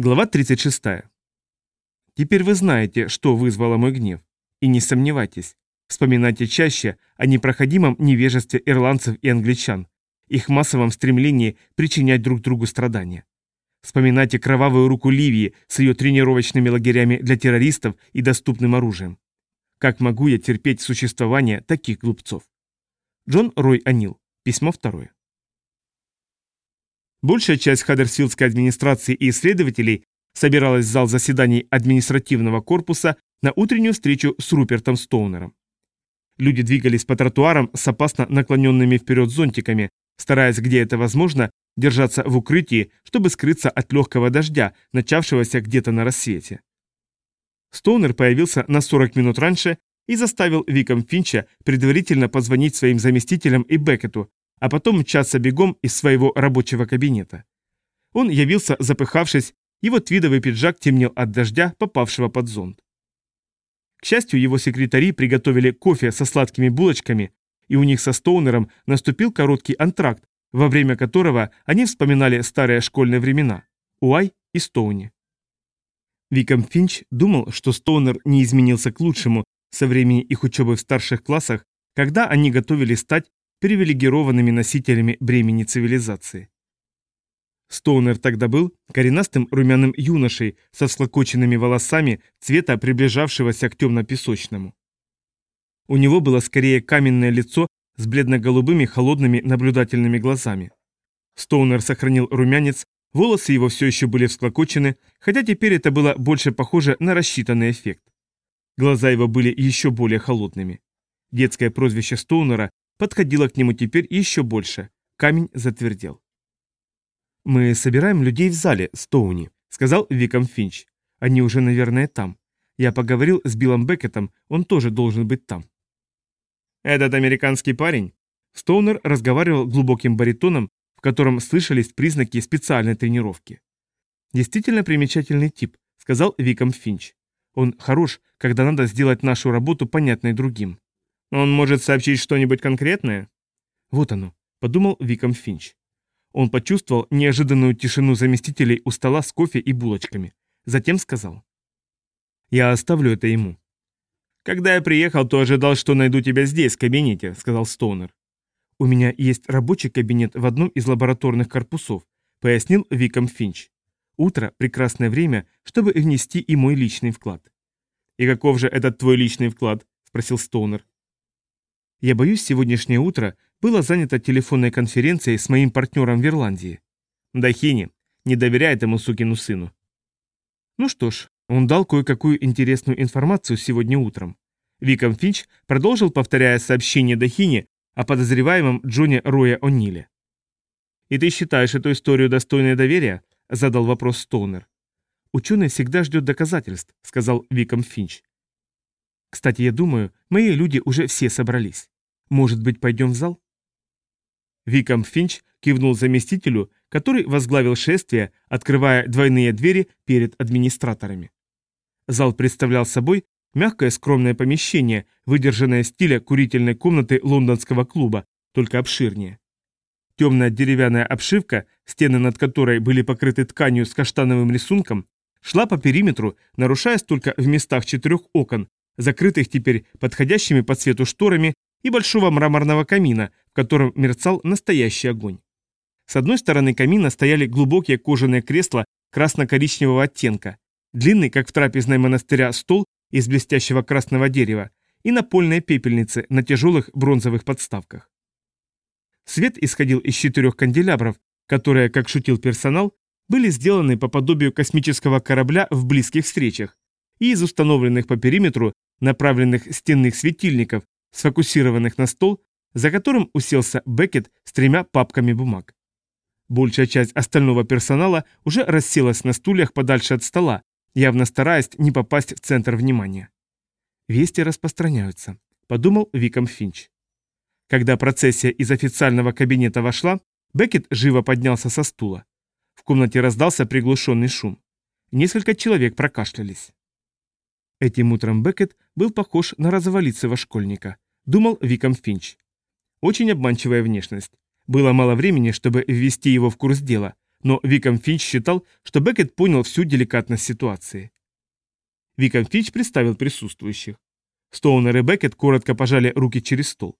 Глава 36. Теперь вы знаете, что вызвало мой гнев. И не сомневайтесь, вспоминайте чаще о непроходимом невежестве ирландцев и англичан, их массовом стремлении причинять друг другу страдания. Вспоминайте кровавую руку Ливии с ее тренировочными лагерями для террористов и доступным оружием. Как могу я терпеть существование таких глупцов? Джон Рой Анил. Письмо второе. Большая часть Хаддерсфилдской администрации и исследователей собиралась в зал заседаний административного корпуса на утреннюю встречу с Рупертом Стоунером. Люди двигались по тротуарам с опасно наклоненными вперед зонтиками, стараясь, где это возможно, держаться в укрытии, чтобы скрыться от легкого дождя, начавшегося где-то на рассвете. Стоунер появился на 40 минут раньше и заставил Виком Финча предварительно позвонить своим заместителям и Беккету, а потом мчаться бегом из своего рабочего кабинета. Он явился, запыхавшись, его твидовый пиджак темнел от дождя, попавшего под зонт. К счастью, его секретари приготовили кофе со сладкими булочками, и у них со Стоунером наступил короткий антракт, во время которого они вспоминали старые школьные времена – Уай и Стоуни. Виком Финч думал, что Стоунер не изменился к лучшему со времени их учебы в старших классах, когда они готовились стать привилегированными носителями бремени цивилизации. Стоунер тогда был коренастым румяным юношей со всклокоченными волосами цвета приближавшегося к темно-песочному. У него было скорее каменное лицо с бледно-голубыми холодными наблюдательными глазами. Стоунер сохранил румянец, волосы его все еще были всклокочены, хотя теперь это было больше похоже на рассчитанный эффект. Глаза его были еще более холодными. Детское прозвище Стоунера подходило к нему теперь еще больше. Камень затвердел. «Мы собираем людей в зале, Стоуни», — сказал Виком Финч. «Они уже, наверное, там. Я поговорил с Биллом Беккетом, он тоже должен быть там». «Этот американский парень?» Стоунер разговаривал глубоким баритоном, в котором слышались признаки специальной тренировки. «Действительно примечательный тип», — сказал Виком Финч. «Он хорош, когда надо сделать нашу работу понятной другим». «Он может сообщить что-нибудь конкретное?» «Вот оно», — подумал Виком Финч. Он почувствовал неожиданную тишину заместителей у стола с кофе и булочками. Затем сказал. «Я оставлю это ему». «Когда я приехал, то ожидал, что найду тебя здесь, в кабинете», — сказал Стоунер. «У меня есть рабочий кабинет в одном из лабораторных корпусов», — пояснил Виком Финч. «Утро — прекрасное время, чтобы внести и мой личный вклад». «И каков же этот твой личный вклад?» — спросил Стоунер. «Я боюсь, сегодняшнее утро было занято телефонной конференцией с моим партнером в Ирландии. Дахини, не доверяй этому сукину сыну. Ну что ж, он дал кое-какую интересную информацию сегодня утром. Виком Финч продолжил, повторяя сообщение Дахини о подозреваемом Джоне Роя О'Ниле. «И ты считаешь эту историю достойной доверия?» – задал вопрос Стоунер. «Ученый всегда ждет доказательств», – сказал Виком Финч. «Кстати, я думаю, мои люди уже все собрались. Может быть, пойдем в зал?» Виком Финч кивнул заместителю, который возглавил шествие, открывая двойные двери перед администраторами. Зал представлял собой мягкое скромное помещение, выдержанное стиля курительной комнаты лондонского клуба, только обширнее. Темная деревянная обшивка, стены над которой были покрыты тканью с каштановым рисунком, шла по периметру, нарушаясь только в местах четырех окон, закрытых теперь подходящими по цвету шторами и большого мраморного камина, в котором мерцал настоящий огонь. С одной стороны камина стояли глубокие кожаные кресла красно-коричневого оттенка, длинный, как в трапезной монастыря, стол из блестящего красного дерева и напольные пепельницы на тяжелых бронзовых подставках. Свет исходил из четырех канделябров, которые, как шутил персонал, были сделаны по подобию космического корабля в близких встречах и из установленных по периметру направленных стенных светильников, сфокусированных на стол, за которым уселся Беккет с тремя папками бумаг. Большая часть остального персонала уже расселась на стульях подальше от стола, явно стараясь не попасть в центр внимания. «Вести распространяются», — подумал Виком Финч. Когда процессия из официального кабинета вошла, Беккет живо поднялся со стула. В комнате раздался приглушенный шум. Несколько человек прокашлялись. Этим утром Беккет был похож на развалицего школьника, думал Виком Финч. Очень обманчивая внешность. Было мало времени, чтобы ввести его в курс дела, но Виком Финч считал, что Беккет понял всю деликатность ситуации. Виком Финч представил присутствующих. Стоунер и Беккет коротко пожали руки через стол.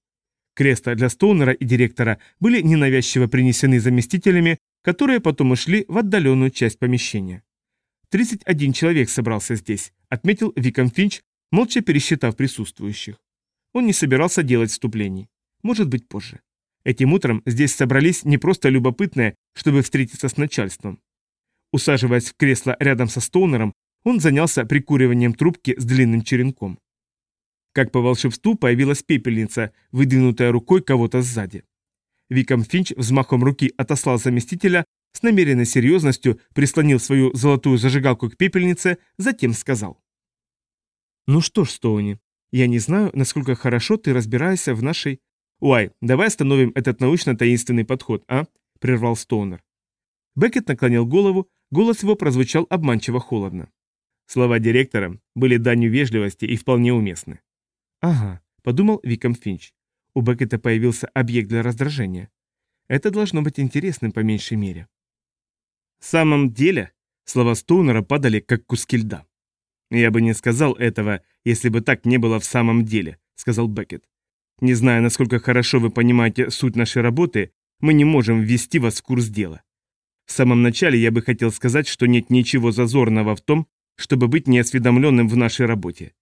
Кресла для Стоунера и директора были ненавязчиво принесены заместителями, которые потом ушли в отдаленную часть помещения. 31 человек собрался здесь, отметил Виком Финч, молча пересчитав присутствующих. Он не собирался делать вступлений. Может быть, позже. Этим утром здесь собрались не просто любопытные, чтобы встретиться с начальством. Усаживаясь в кресло рядом со Стоунером, он занялся прикуриванием трубки с длинным черенком. Как по волшебству появилась пепельница, выдвинутая рукой кого-то сзади. Виком Финч взмахом руки отослал заместителя, с намеренной серьезностью прислонил свою золотую зажигалку к пепельнице, затем сказал. «Ну что ж, Стоуни, я не знаю, насколько хорошо ты разбираешься в нашей...» «Уай, давай остановим этот научно-таинственный подход, а?» – прервал Стоунер. Беккет наклонил голову, голос его прозвучал обманчиво холодно. Слова директора были данью вежливости и вполне уместны. «Ага», — подумал Виком Финч. У Беккета появился объект для раздражения. Это должно быть интересным по меньшей мере. В самом деле, слова Стоунера падали, как куски льда. «Я бы не сказал этого, если бы так не было в самом деле», — сказал Беккет. «Не знаю, насколько хорошо вы понимаете суть нашей работы, мы не можем ввести вас в курс дела. В самом начале я бы хотел сказать, что нет ничего зазорного в том, чтобы быть неосведомленным в нашей работе.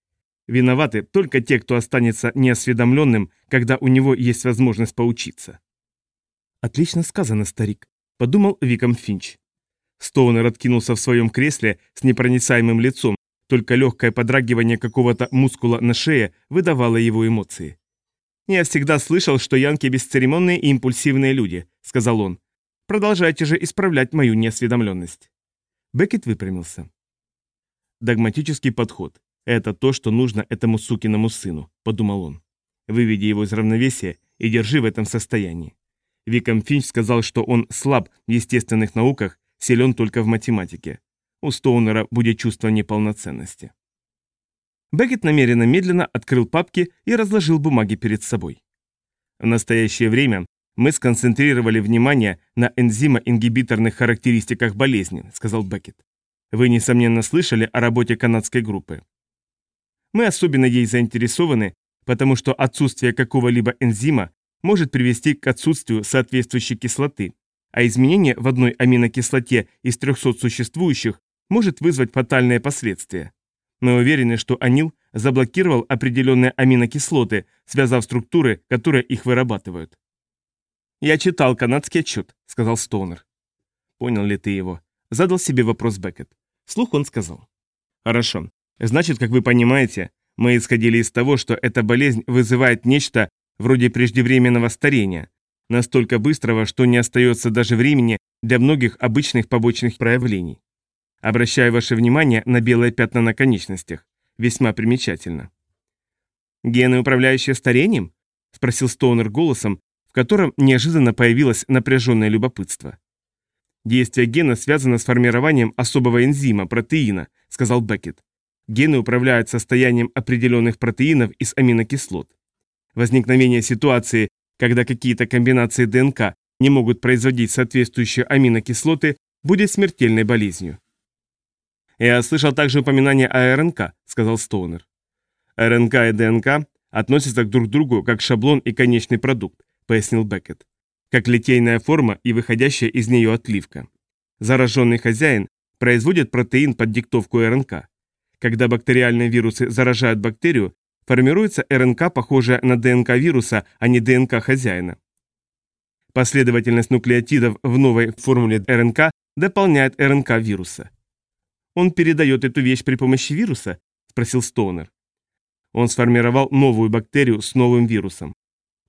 Виноваты только те, кто останется неосведомленным, когда у него есть возможность поучиться. «Отлично сказано, старик», — подумал Виком Финч. Стоунер откинулся в своем кресле с непроницаемым лицом, только легкое подрагивание какого-то мускула на шее выдавало его эмоции. «Я всегда слышал, что янки бесцеремонные и импульсивные люди», — сказал он. «Продолжайте же исправлять мою неосведомленность». Беккет выпрямился. Догматический подход. Это то, что нужно этому сукиному сыну, подумал он. Выведи его из равновесия и держи в этом состоянии. Виком Финч сказал, что он слаб в естественных науках, силен только в математике. У Стоунера будет чувство неполноценности. Беккет намеренно медленно открыл папки и разложил бумаги перед собой. В настоящее время мы сконцентрировали внимание на энзимоингибиторных характеристиках болезни, сказал Беккет. Вы, несомненно, слышали о работе канадской группы. Мы особенно ей заинтересованы, потому что отсутствие какого-либо энзима может привести к отсутствию соответствующей кислоты, а изменение в одной аминокислоте из 300 существующих может вызвать фатальные последствия. Мы уверены, что анил заблокировал определенные аминокислоты, связав структуры, которые их вырабатывают. «Я читал канадский отчет», — сказал Стоунер. «Понял ли ты его?» Задал себе вопрос Беккет. Слух он сказал. Хорошо. Значит, как вы понимаете, мы исходили из того, что эта болезнь вызывает нечто вроде преждевременного старения, настолько быстрого, что не остается даже времени для многих обычных побочных проявлений. Обращаю ваше внимание на белые пятна на конечностях. Весьма примечательно. «Гены, управляющие старением?» – спросил Стоунер голосом, в котором неожиданно появилось напряженное любопытство. Действие гена связано с формированием особого энзима, протеина, сказал Беккет. Гены управляют состоянием определенных протеинов из аминокислот. Возникновение ситуации, когда какие-то комбинации ДНК не могут производить соответствующие аминокислоты, будет смертельной болезнью. «Я слышал также упоминание о РНК», — сказал Стоунер. «РНК и ДНК относятся друг к другу как шаблон и конечный продукт», — пояснил Беккет как литейная форма и выходящая из нее отливка. Зараженный хозяин производит протеин под диктовку РНК. Когда бактериальные вирусы заражают бактерию, формируется РНК, похожая на ДНК вируса, а не ДНК хозяина. Последовательность нуклеотидов в новой формуле РНК дополняет РНК вируса. «Он передает эту вещь при помощи вируса?» – спросил Стоунер. Он сформировал новую бактерию с новым вирусом.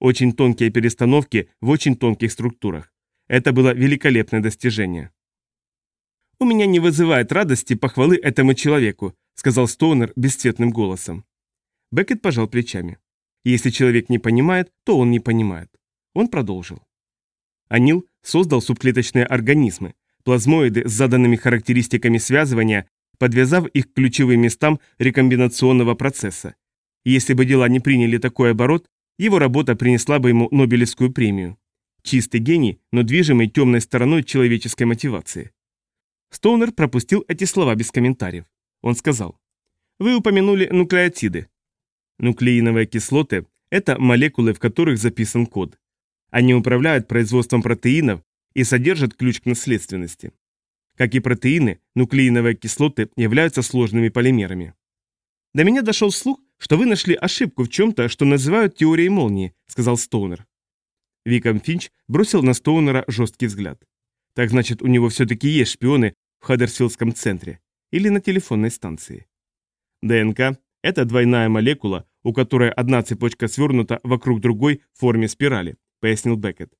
Очень тонкие перестановки в очень тонких структурах. Это было великолепное достижение. «У меня не вызывает радости похвалы этому человеку», сказал Стоунер бесцветным голосом. Беккет пожал плечами. Если человек не понимает, то он не понимает. Он продолжил. Анил создал субклеточные организмы, плазмоиды с заданными характеристиками связывания, подвязав их к ключевым местам рекомбинационного процесса. Если бы дела не приняли такой оборот, его работа принесла бы ему Нобелевскую премию. чистый гений, но движимый темной стороной человеческой мотивации. Стоунер пропустил эти слова без комментариев. Он сказал, «Вы упомянули нуклеотиды. Нуклеиновые кислоты – это молекулы, в которых записан код. Они управляют производством протеинов и содержат ключ к наследственности. Как и протеины, нуклеиновые кислоты являются сложными полимерами. До меня дошел слух, что вы нашли ошибку в чем-то, что называют теорией молнии, сказал Стоунер. Виком Финч бросил на Стоунера жесткий взгляд. Так значит, у него все-таки есть шпионы в Хаддерсфилдском центре или на телефонной станции. ДНК – это двойная молекула, у которой одна цепочка свернута вокруг другой в форме спирали, пояснил Беккет.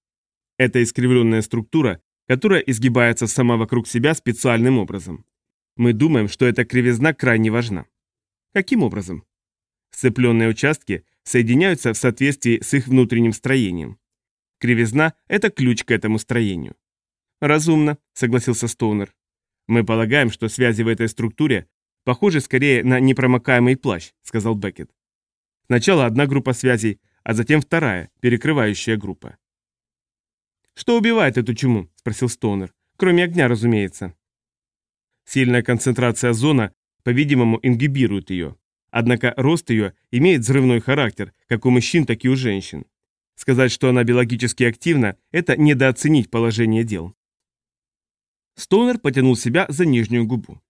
Это искривленная структура, которая изгибается сама вокруг себя специальным образом. Мы думаем, что эта кривизна крайне важна. Каким образом? Сцепленные участки соединяются в соответствии с их внутренним строением. Кривизна – это ключ к этому строению. «Разумно», — согласился Стоунер. «Мы полагаем, что связи в этой структуре похожи скорее на непромокаемый плащ», — сказал Беккет. Сначала одна группа связей, а затем вторая, перекрывающая группа. «Что убивает эту чуму?» – спросил Стоунер. «Кроме огня, разумеется». Сильная концентрация озона, по-видимому, ингибирует ее. Однако рост ее имеет взрывной характер, как у мужчин, так и у женщин. Сказать, что она биологически активна, это недооценить положение дел. Стоунер потянул себя за нижнюю губу.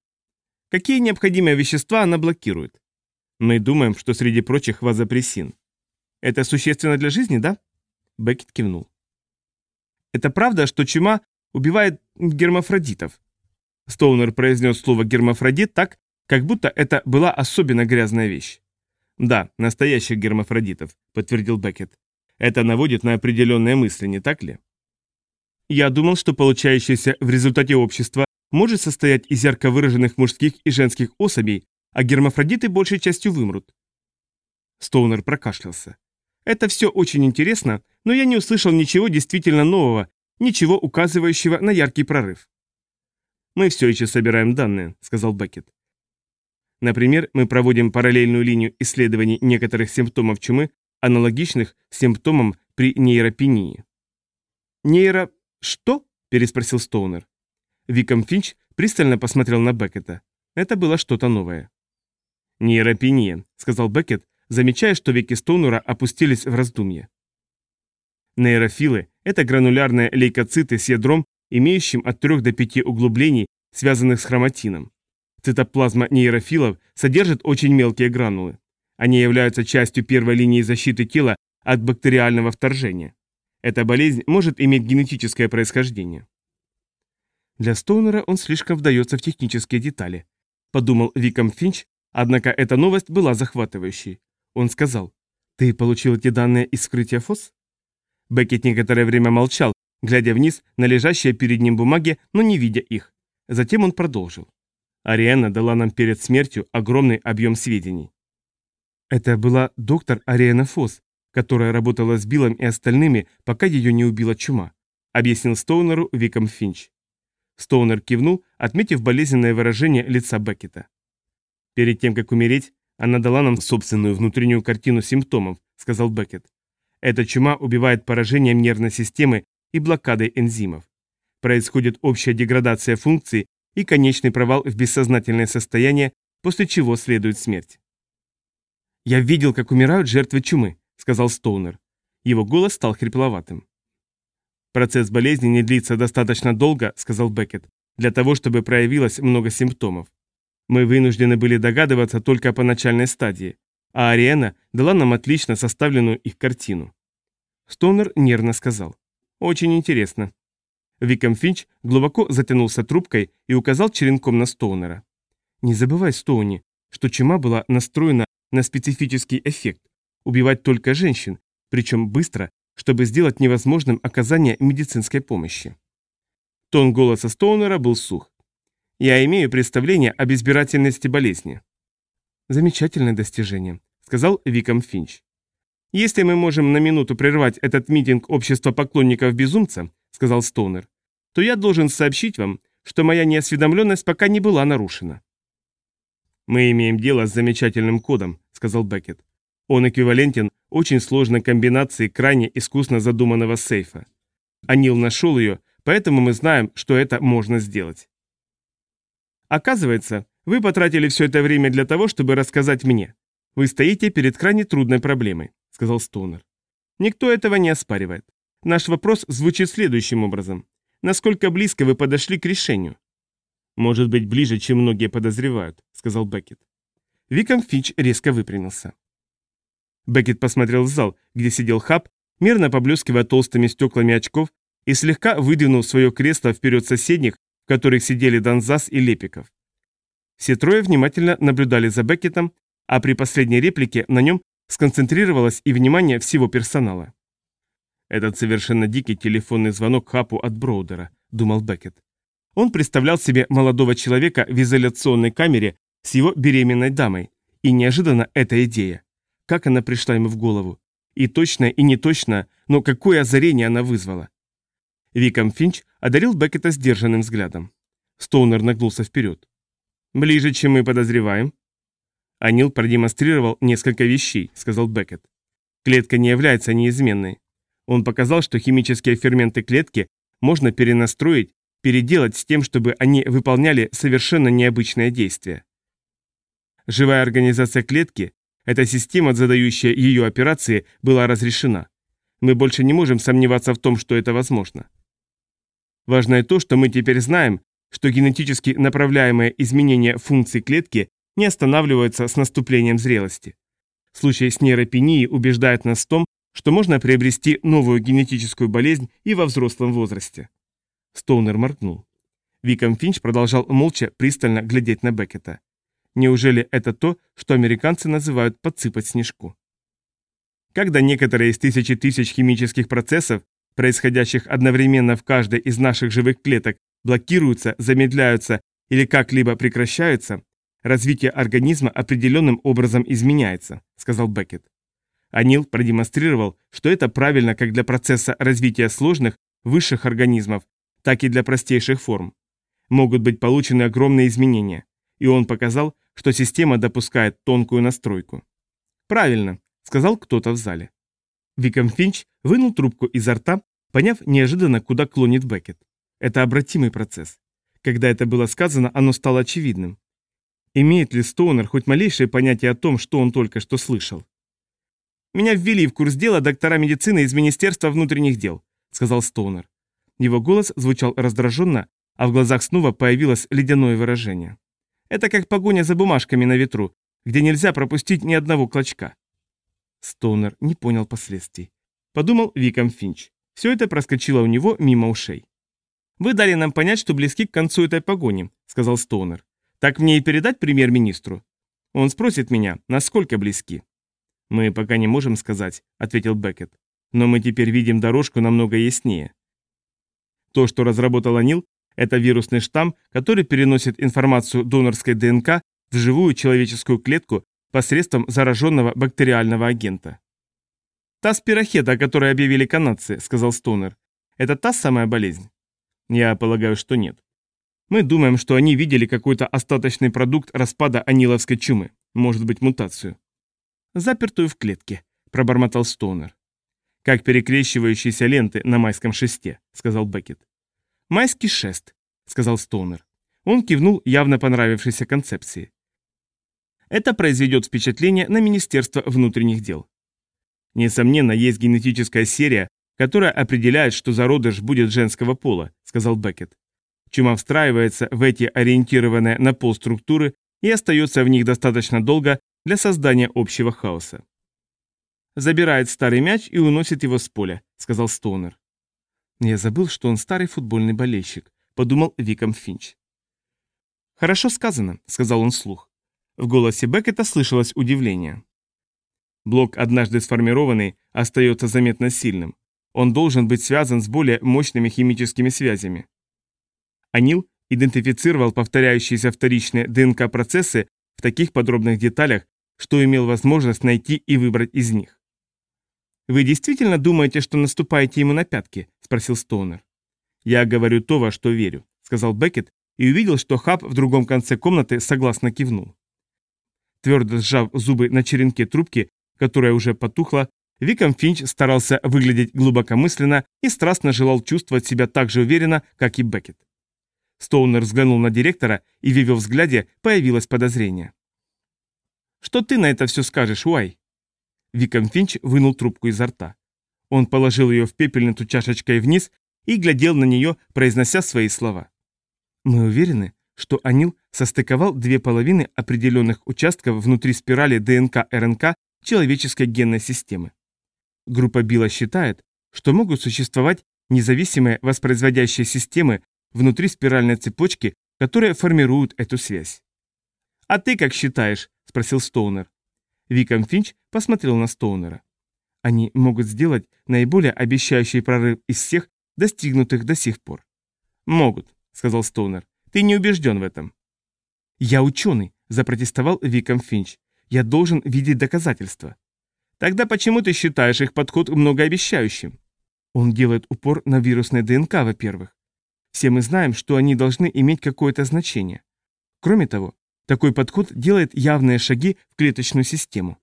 Какие необходимые вещества она блокирует? Мы думаем, что среди прочих вазопрессин. Это существенно для жизни, да? Беккет кивнул. Это правда, что чума убивает гермафродитов? Стоунер произнес слово «гермафродит» так, как будто это была особенно грязная вещь. «Да, настоящих гермафродитов», — подтвердил Беккет. «Это наводит на определенные мысли, не так ли?» Я думал, что получающееся в результате общества может состоять из ярко выраженных мужских и женских особей, а гермафродиты большей частью вымрут. Стоунер прокашлялся. Это все очень интересно, но я не услышал ничего действительно нового, ничего указывающего на яркий прорыв. «Мы все еще собираем данные», — сказал Беккет. Например, мы проводим параллельную линию исследований некоторых симптомов чумы, аналогичных симптомам при нейропении. Нейро... «Что?» – переспросил Стоунер. Виком Финч пристально посмотрел на Беккета. Это было что-то новое. «Нейропения», – сказал Беккет, замечая, что веки Стоунера опустились в раздумье. Нейрофилы – это гранулярные лейкоциты с ядром, имеющим от 3 до 5 углублений, связанных с хроматином. Цитоплазма нейрофилов содержит очень мелкие гранулы. Они являются частью первой линии защиты тела от бактериального вторжения. Эта болезнь может иметь генетическое происхождение. Для Стоунера он слишком вдается в технические детали, подумал Виком Финч, однако эта новость была захватывающей. Он сказал, «Ты получил эти данные из скрытия ФОС?» Беккет некоторое время молчал, глядя вниз на лежащие перед ним бумаги, но не видя их. Затем он продолжил. Ариэна дала нам перед смертью огромный объем сведений. Это была доктор Ариэна Фос, которая работала с Биллом и остальными, пока ее не убила чума, объяснил Стоунеру Виком Финч. Стоунер кивнул, отметив болезненное выражение лица Беккета. Перед тем, как умереть, она дала нам собственную внутреннюю картину симптомов, сказал Беккет. Эта чума убивает поражением нервной системы и блокадой энзимов. Происходит общая деградация функций и конечный провал в бессознательное состояние, после чего следует смерть. «Я видел, как умирают жертвы чумы», сказал Стоунер. Его голос стал хрипловатым. «Процесс болезни не длится достаточно долго», — сказал Беккет, «для того, чтобы проявилось много симптомов. Мы вынуждены были догадываться только по начальной стадии, а Ариэна дала нам отлично составленную их картину». Стоунер нервно сказал. «Очень интересно». Виком Финч глубоко затянулся трубкой и указал черенком на Стоунера. «Не забывай, Стоуни, что чума была настроена на специфический эффект, убивать только женщин, причем быстро, чтобы сделать невозможным оказание медицинской помощи. Тон голоса Стоунера был сух. «Я имею представление об избирательности болезни». «Замечательное достижение», — сказал Виком Финч. «Если мы можем на минуту прервать этот митинг общества поклонников безумца», — сказал Стоунер, «то я должен сообщить вам, что моя неосведомленность пока не была нарушена». «Мы имеем дело с замечательным кодом», — сказал Беккет. Он эквивалентен очень сложной комбинации крайне искусно задуманного сейфа. Анил нашел ее, поэтому мы знаем, что это можно сделать. Оказывается, вы потратили все это время для того, чтобы рассказать мне. Вы стоите перед крайне трудной проблемой, сказал Стоунер. Никто этого не оспаривает. Наш вопрос звучит следующим образом. Насколько близко вы подошли к решению? Может быть, ближе, чем многие подозревают, сказал Беккет. Виком Финч резко выпрямился. Беккет посмотрел в зал, где сидел Хаб, мирно поблескивая толстыми стеклами очков, и слегка выдвинул свое кресло вперед соседних, в которых сидели Донзас и Лепиков. Все трое внимательно наблюдали за Беккетом, а при последней реплике на нем сконцентрировалось и внимание всего персонала. «Этот совершенно дикий телефонный звонок Хапу от Броудера», — думал Беккет. Он представлял себе молодого человека в изоляционной камере с его беременной дамой, и неожиданно эта идея. Как она пришла ему в голову? И точно, и не точно, но какое озарение она вызвала? Виком Финч одарил Беккета сдержанным взглядом. Стоунер нагнулся вперед. «Ближе, чем мы подозреваем». Анил продемонстрировал несколько вещей, сказал Беккет. Клетка не является неизменной. Он показал, что химические ферменты клетки можно перенастроить, переделать с тем, чтобы они выполняли совершенно необычное действие. Живая организация клетки, эта система, задающая ее операции, была разрешена. Мы больше не можем сомневаться в том, что это возможно. Важно и то, что мы теперь знаем, что генетически направляемые изменения функций клетки не останавливаются с наступлением зрелости. Случай с нейропенией убеждает нас в том, что можно приобрести новую генетическую болезнь и во взрослом возрасте. Стоунер моргнул. Виком Финч продолжал молча пристально глядеть на Беккета. Неужели это то, что американцы называют подсыпать снежку? Когда некоторые из тысячи тысяч химических процессов, происходящих одновременно в каждой из наших живых клеток, блокируются, замедляются или как-либо прекращаются, развитие организма определенным образом изменяется, сказал Беккет. Анил продемонстрировал, что это правильно как для процесса развития сложных, высших организмов, так и для простейших форм. Могут быть получены огромные изменения, и он показал, что система допускает тонкую настройку. «Правильно», — сказал кто-то в зале. Виком Финч вынул трубку изо рта, поняв неожиданно, куда клонит Беккет. Это обратимый процесс. Когда это было сказано, оно стало очевидным. Имеет ли Стоунер хоть малейшее понятие о том, что он только что слышал? «Меня ввели в курс дела доктора медицины из Министерства внутренних дел», — сказал Стоунер. Его голос звучал раздраженно, а в глазах снова появилось ледяное выражение. «Это как погоня за бумажками на ветру, где нельзя пропустить ни одного клочка». Стоунер не понял последствий. Подумал Виком Финч. Все это проскочило у него мимо ушей. «Вы дали нам понять, что близки к концу этой погони», — сказал Стоунер. «Так мне и передать премьер-министру?» Он спросит меня, насколько близки. «Мы пока не можем сказать», — ответил Беккет. «Но мы теперь видим дорожку намного яснее. То, что разработал Анил, это вирусный штамм, который переносит информацию донорской ДНК в живую человеческую клетку посредством зараженного бактериального агента. «Та спирохета, о которой объявили канадцы», — сказал Стоунер. «Это та самая болезнь?» «Я полагаю, что нет. Мы думаем, что они видели какой-то остаточный продукт распада аниловской чумы, может быть, мутацию запертую в клетке», — пробормотал Стоунер. «Как перекрещивающиеся ленты на майском шесте», — сказал Беккет. «Майский шест», — сказал Стоунер. Он кивнул явно понравившейся концепции. Это произведет впечатление на Министерство внутренних дел. Несомненно, есть генетическая серия, которая определяет, что зародыш будет женского пола, сказал Беккет. Чума встраивается в эти ориентированные на пол структуры и остается в них достаточно долго, для создания общего хаоса. «Забирает старый мяч и уносит его с поля», — сказал Стоунер. «Я забыл, что он старый футбольный болельщик», — подумал Виком Финч. «Хорошо сказано», — сказал он вслух. В голосе Беккета слышалось удивление. Блок, однажды сформированный, остается заметно сильным. Он должен быть связан с более мощными химическими связями. Анил идентифицировал повторяющиеся вторичные ДНК-процессы в таких подробных деталях, что имел возможность найти и выбрать из них. «Вы действительно думаете, что наступаете ему на пятки?» – спросил Стоунер. «Я говорю то, во что верю», – сказал Беккет и увидел, что Хаб в другом конце комнаты согласно кивнул. Твердо сжав зубы на черенке трубки, которая уже потухла, Виком Финч старался выглядеть глубокомысленно и страстно желал чувствовать себя так же уверенно, как и Беккет. Стоунер взглянул на директора, и в его взгляде появилось подозрение. «Что ты на это все скажешь, Уай?» Виком Финч вынул трубку изо рта. Он положил ее в пепельницу чашечкой вниз и глядел на нее, произнося свои слова. «Мы уверены, что Анил состыковал две половины определенных участков внутри спирали ДНК-РНК человеческой генной системы. Группа Билла считает, что могут существовать независимые воспроизводящие системы внутри спиральной цепочки, которые формируют эту связь. «А ты как считаешь?» – спросил Стоунер. Виком Финч посмотрел на Стоунера. Они могут сделать наиболее обещающий прорыв из всех, достигнутых до сих пор. «Могут», — сказал Стоунер. «Ты не убежден в этом». «Я ученый», — запротестовал Виком Финч. «Я должен видеть доказательства». «Тогда почему ты считаешь их подход многообещающим?» Он делает упор на вирусной ДНК, во-первых. Все мы знаем, что они должны иметь какое-то значение. Кроме того, такой подход делает явные шаги в клеточную систему.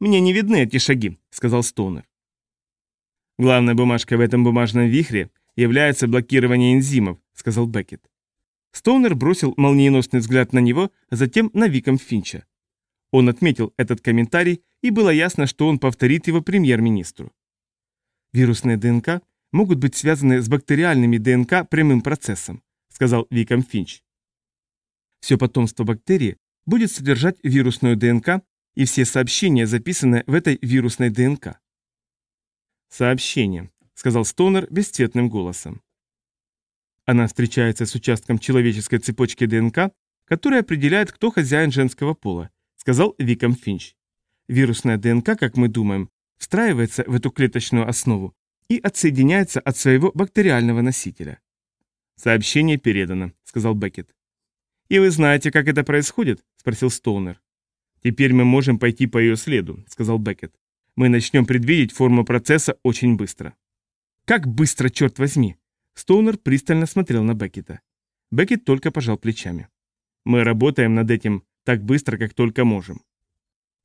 «Мне не видны эти шаги», — сказал Стоунер. «Главной бумажкой в этом бумажном вихре является блокирование энзимов», — сказал Беккет. Стоунер бросил молниеносный взгляд на него, а затем на Виком Финча. Он отметил этот комментарий, и было ясно, что он повторит его премьер-министру. «Вирусные ДНК могут быть связаны с бактериальными ДНК прямым процессом», — сказал Виком Финч. Все потомство бактерии будет содержать вирусную ДНК и все сообщения, записанные в этой вирусной ДНК. «Сообщение», — сказал Стоунер бесцветным голосом. Она встречается с участком человеческой цепочки ДНК, который определяет, кто хозяин женского пола, сказал Виком Финч. Вирусная ДНК, как мы думаем, встраивается в эту клеточную основу и отсоединяется от своего бактериального носителя. «Сообщение передано», — сказал Беккет. «И вы знаете, как это происходит?» — спросил Стоунер. «Теперь мы можем пойти по ее следу», — сказал Беккет. «Мы начнем предвидеть форму процесса очень быстро». «Как быстро, черт возьми!» Стоунер пристально смотрел на Беккета. Беккет только пожал плечами. «Мы работаем над этим так быстро, как только можем».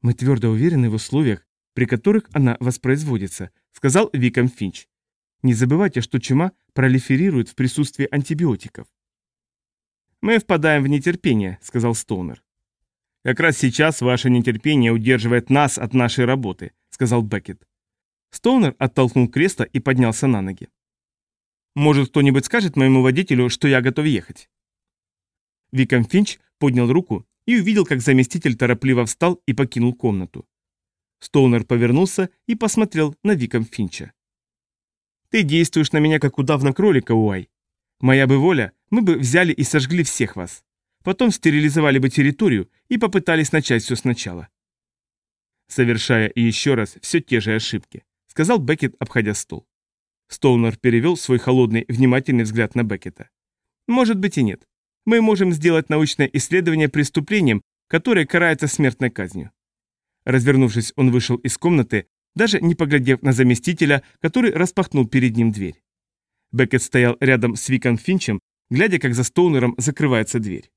«Мы твердо уверены в условиях, при которых она воспроизводится», — сказал Виком Финч. «Не забывайте, что чума пролиферирует в присутствии антибиотиков». «Мы впадаем в нетерпение», — сказал Стоунер. «Как раз сейчас ваше нетерпение удерживает нас от нашей работы», — сказал Беккет. Стоунер оттолкнул кресло и поднялся на ноги. «Может, кто-нибудь скажет моему водителю, что я готов ехать?» Виком Финч поднял руку и увидел, как заместитель торопливо встал и покинул комнату. Стоунер повернулся и посмотрел на Виком Финча. «Ты действуешь на меня, как удав на кролика, Уай. Моя бы воля, мы бы взяли и сожгли всех вас. Потом стерилизовали бы территорию и попытались начать все сначала. Совершая еще раз все те же ошибки, сказал Беккет, обходя стол. Стоунер перевел свой холодный, внимательный взгляд на Беккета. Может быть и нет. Мы можем сделать научное исследование преступлением, которое карается смертной казнью. Развернувшись, он вышел из комнаты, даже не поглядев на заместителя, который распахнул перед ним дверь. Беккет стоял рядом с Виком Финчем, глядя, как за Стоунером закрывается дверь.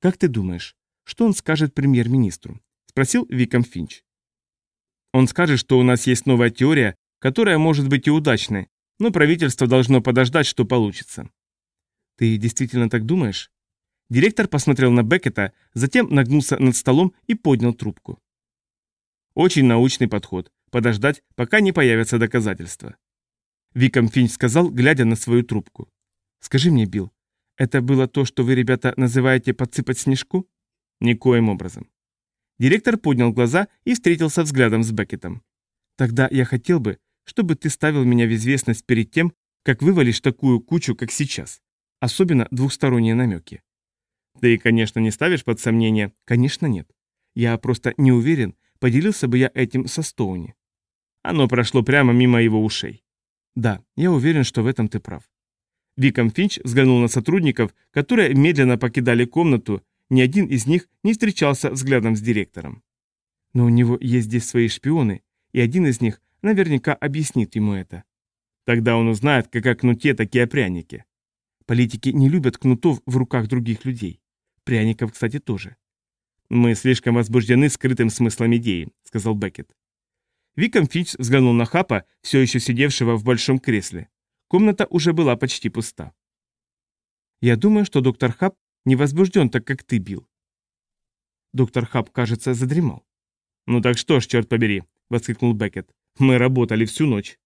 «Как ты думаешь, что он скажет премьер-министру?» – спросил Виком Финч. «Он скажет, что у нас есть новая теория, которая может быть и удачной, но правительство должно подождать, что получится». «Ты действительно так думаешь?» Директор посмотрел на Беккета, затем нагнулся над столом и поднял трубку. «Очень научный подход. Подождать, пока не появятся доказательства». Виком Финч сказал, глядя на свою трубку. «Скажи мне, Билл, это было то, что вы, ребята, называете подсыпать снежку? Никоим образом. Директор поднял глаза и встретился взглядом с Беккетом. Тогда я хотел бы, чтобы ты ставил меня в известность перед тем, как вывалишь такую кучу, как сейчас. Особенно двухсторонние намеки. Ты, конечно, не ставишь под сомнение? Конечно, нет. Я просто не уверен, поделился бы я этим со Стоуни. Оно прошло прямо мимо его ушей. Да, я уверен, что в этом ты прав. Виком Финч взглянул на сотрудников, которые медленно покидали комнату, ни один из них не встречался взглядом с директором. Но у него есть здесь свои шпионы, и один из них наверняка объяснит ему это. Тогда он узнает, как о кнуте, такие о пряники. Политики не любят кнутов в руках других людей. Пряников, кстати, тоже. «Мы слишком возбуждены скрытым смыслом идеи», — сказал Беккет. Виком Фич взглянул на Хапа, все еще сидевшего в большом кресле. Комната уже была почти пуста. «Я думаю, что доктор Хап не возбужден так, как ты, Билл». Доктор Хап, кажется, задремал. «Ну так что ж, черт побери», — воскликнул Беккет. «Мы работали всю ночь».